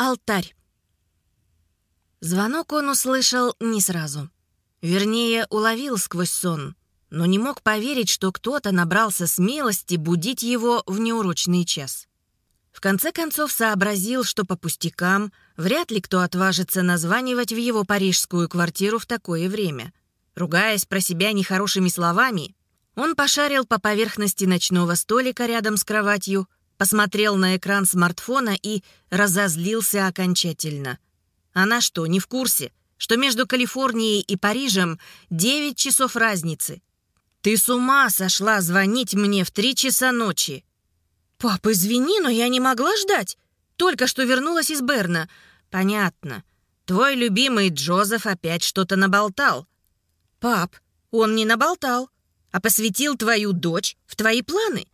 алтарь. Звонок он услышал не сразу. Вернее, уловил сквозь сон, но не мог поверить, что кто-то набрался смелости будить его в неурочный час. В конце концов сообразил, что по пустякам вряд ли кто отважится названивать в его парижскую квартиру в такое время. Ругаясь про себя нехорошими словами, он пошарил по поверхности ночного столика рядом с кроватью, посмотрел на экран смартфона и разозлился окончательно. Она что, не в курсе, что между Калифорнией и Парижем 9 часов разницы? Ты с ума сошла звонить мне в 3 часа ночи. «Пап, извини, но я не могла ждать. Только что вернулась из Берна». «Понятно. Твой любимый Джозеф опять что-то наболтал». «Пап, он не наболтал, а посвятил твою дочь в твои планы».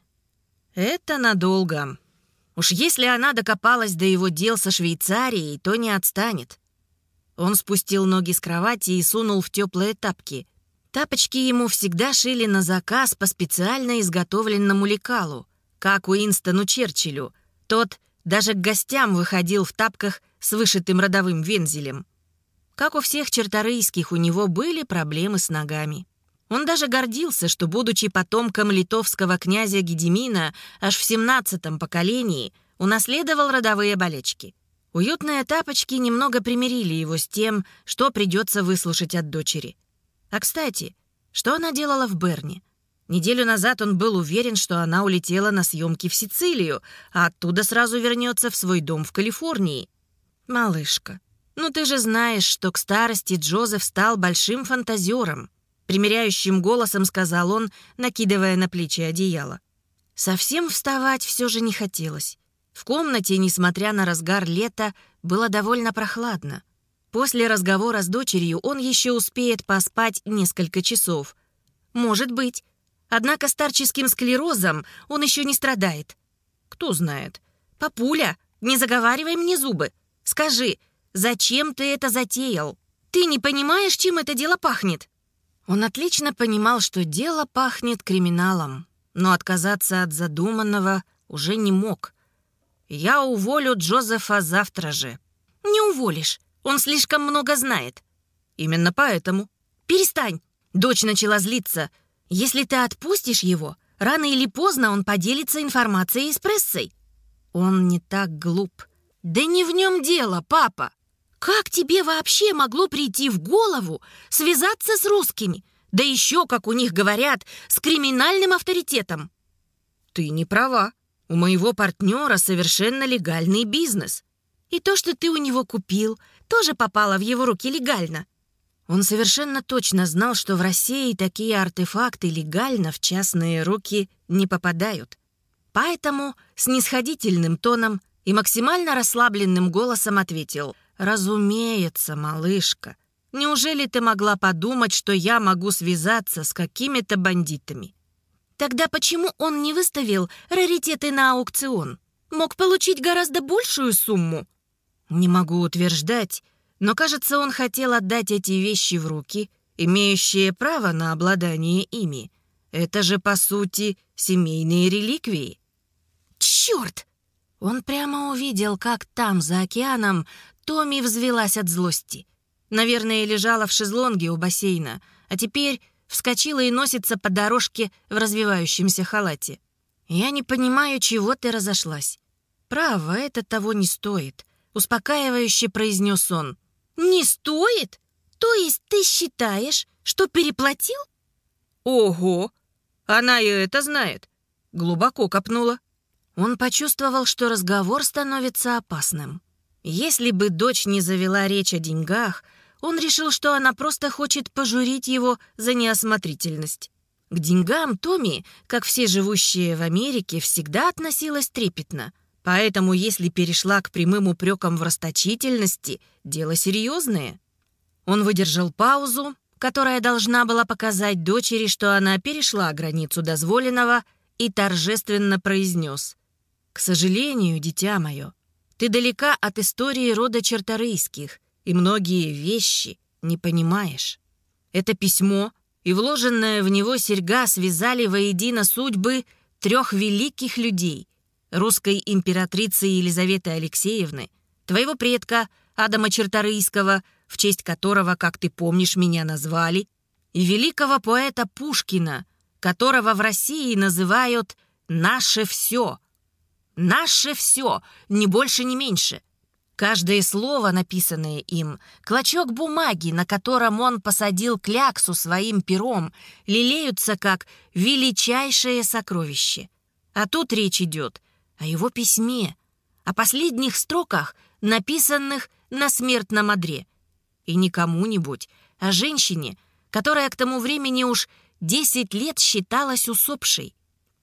«Это надолго. Уж если она докопалась до его дел со Швейцарией, то не отстанет». Он спустил ноги с кровати и сунул в теплые тапки. Тапочки ему всегда шили на заказ по специально изготовленному лекалу как Уинстону Черчиллю. Тот даже к гостям выходил в тапках с вышитым родовым вензелем. Как у всех черторийских, у него были проблемы с ногами. Он даже гордился, что, будучи потомком литовского князя Гедемина, аж в 17-м поколении унаследовал родовые болечки. Уютные тапочки немного примирили его с тем, что придется выслушать от дочери. А, кстати, что она делала в Берне? Неделю назад он был уверен, что она улетела на съемки в Сицилию, а оттуда сразу вернется в свой дом в Калифорнии. «Малышка, ну ты же знаешь, что к старости Джозеф стал большим фантазером», примиряющим голосом сказал он, накидывая на плечи одеяло. Совсем вставать все же не хотелось. В комнате, несмотря на разгар лета, было довольно прохладно. После разговора с дочерью он еще успеет поспать несколько часов. Может быть, Однако старческим склерозом он еще не страдает. Кто знает. Папуля, не заговаривай мне зубы. Скажи, зачем ты это затеял? Ты не понимаешь, чем это дело пахнет? Он отлично понимал, что дело пахнет криминалом, но отказаться от задуманного уже не мог. «Я уволю Джозефа завтра же». «Не уволишь, он слишком много знает». «Именно поэтому». «Перестань!» Дочь начала злиться – если ты отпустишь его, рано или поздно он поделится информацией с прессой. Он не так глуп. Да не в нем дело, папа. Как тебе вообще могло прийти в голову связаться с русскими? Да еще, как у них говорят, с криминальным авторитетом. Ты не права. У моего партнера совершенно легальный бизнес. И то, что ты у него купил, тоже попало в его руки легально. Он совершенно точно знал, что в России такие артефакты легально в частные руки не попадают. Поэтому снисходительным тоном и максимально расслабленным голосом ответил «Разумеется, малышка. Неужели ты могла подумать, что я могу связаться с какими-то бандитами?» Тогда почему он не выставил раритеты на аукцион? Мог получить гораздо большую сумму? Не могу утверждать, но, кажется, он хотел отдать эти вещи в руки, имеющие право на обладание ими. Это же, по сути, семейные реликвии. Черт! Он прямо увидел, как там, за океаном, Томми взвелась от злости. Наверное, лежала в шезлонге у бассейна, а теперь вскочила и носится по дорожке в развивающемся халате. «Я не понимаю, чего ты разошлась. Право, это того не стоит», — успокаивающе произнес он. «Не стоит? То есть ты считаешь, что переплатил?» «Ого! Она и это знает!» Глубоко копнула. Он почувствовал, что разговор становится опасным. Если бы дочь не завела речь о деньгах, он решил, что она просто хочет пожурить его за неосмотрительность. К деньгам Томми, как все живущие в Америке, всегда относилась трепетно — Поэтому, если перешла к прямым упрекам в расточительности, дело серьезное. Он выдержал паузу, которая должна была показать дочери, что она перешла границу дозволенного, и торжественно произнес. «К сожалению, дитя мое, ты далека от истории рода черторийских, и многие вещи не понимаешь. Это письмо и вложенная в него серьга связали воедино судьбы трех великих людей — русской императрицы Елизаветы Алексеевны, твоего предка Адама Черторийского, в честь которого, как ты помнишь, меня назвали, и великого поэта Пушкина, которого в России называют «наше все». «Наше все», ни больше, ни меньше. Каждое слово, написанное им, клочок бумаги, на котором он посадил кляксу своим пером, лелеются как величайшее сокровище. А тут речь идет о его письме, о последних строках, написанных на смертном одре. И не кому-нибудь, а женщине, которая к тому времени уж десять лет считалась усопшей.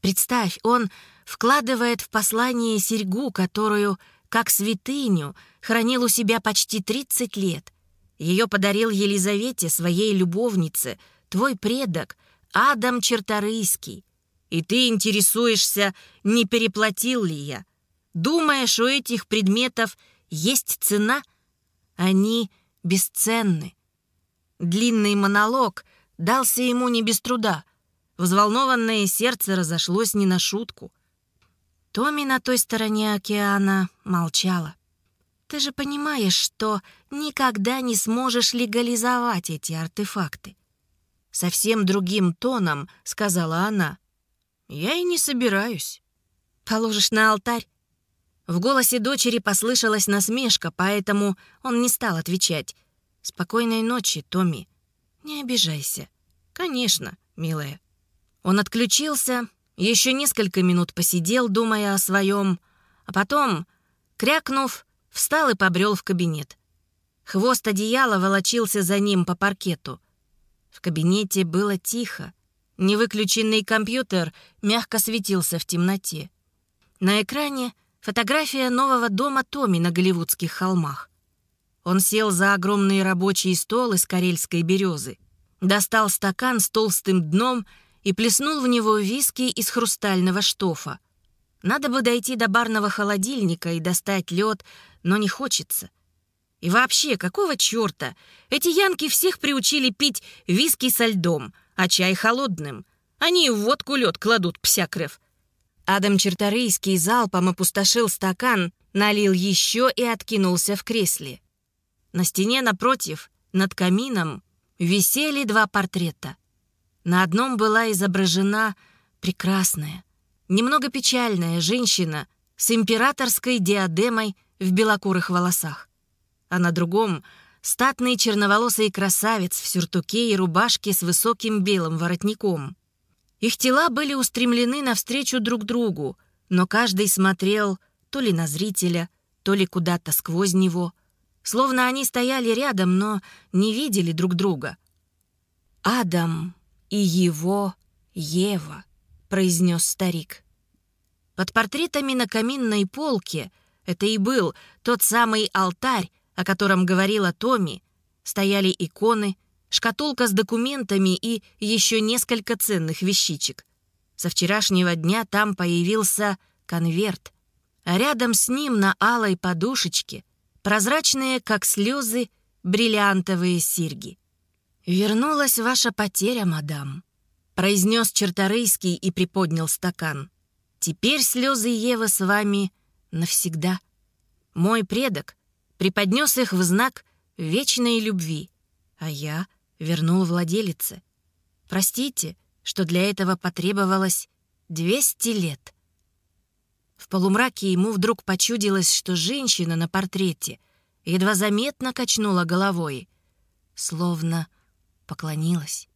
Представь, он вкладывает в послание серьгу, которую как святыню, хранил у себя почти 30 лет. Ее подарил Елизавете, своей любовнице, твой предок, Адам Черторийский. И ты интересуешься, не переплатил ли я. Думаешь, у этих предметов есть цена? Они бесценны. Длинный монолог дался ему не без труда. Взволнованное сердце разошлось не на шутку — Томми на той стороне океана молчала. «Ты же понимаешь, что никогда не сможешь легализовать эти артефакты». Совсем другим тоном сказала она. «Я и не собираюсь». «Положишь на алтарь?» В голосе дочери послышалась насмешка, поэтому он не стал отвечать. «Спокойной ночи, Томми. Не обижайся». «Конечно, милая». Он отключился, еще несколько минут посидел, думая о своем, а потом, крякнув, встал и побрел в кабинет. Хвост одеяла волочился за ним по паркету. В кабинете было тихо. Невыключенный компьютер мягко светился в темноте. На экране фотография нового дома Томи на Голливудских холмах. Он сел за огромный рабочий стол из карельской березы, достал стакан с толстым дном и плеснул в него виски из хрустального штофа. Надо бы дойти до барного холодильника и достать лед, но не хочется. И вообще, какого черта? Эти янки всех приучили пить виски со льдом, а чай холодным. Они в водку лед кладут, псякрев. Адам Черторийский залпом опустошил стакан, налил еще и откинулся в кресле. На стене напротив, над камином, висели два портрета — на одном была изображена прекрасная, немного печальная женщина с императорской диадемой в белокурых волосах, а на другом — статный черноволосый красавец в сюртуке и рубашке с высоким белым воротником. Их тела были устремлены навстречу друг другу, но каждый смотрел то ли на зрителя, то ли куда-то сквозь него, словно они стояли рядом, но не видели друг друга. Адам и его Ева», — произнес старик. Под портретами на каминной полке, это и был тот самый алтарь, о котором говорила Томми, стояли иконы, шкатулка с документами и еще несколько ценных вещичек. Со вчерашнего дня там появился конверт, а рядом с ним на алой подушечке прозрачные, как слезы, бриллиантовые серьги. «Вернулась ваша потеря, мадам», — произнес Черторейский и приподнял стакан. «Теперь слезы Евы с вами навсегда. Мой предок преподнес их в знак вечной любви, а я вернул владелице. Простите, что для этого потребовалось 200 лет». В полумраке ему вдруг почудилось, что женщина на портрете едва заметно качнула головой, словно поклонилась.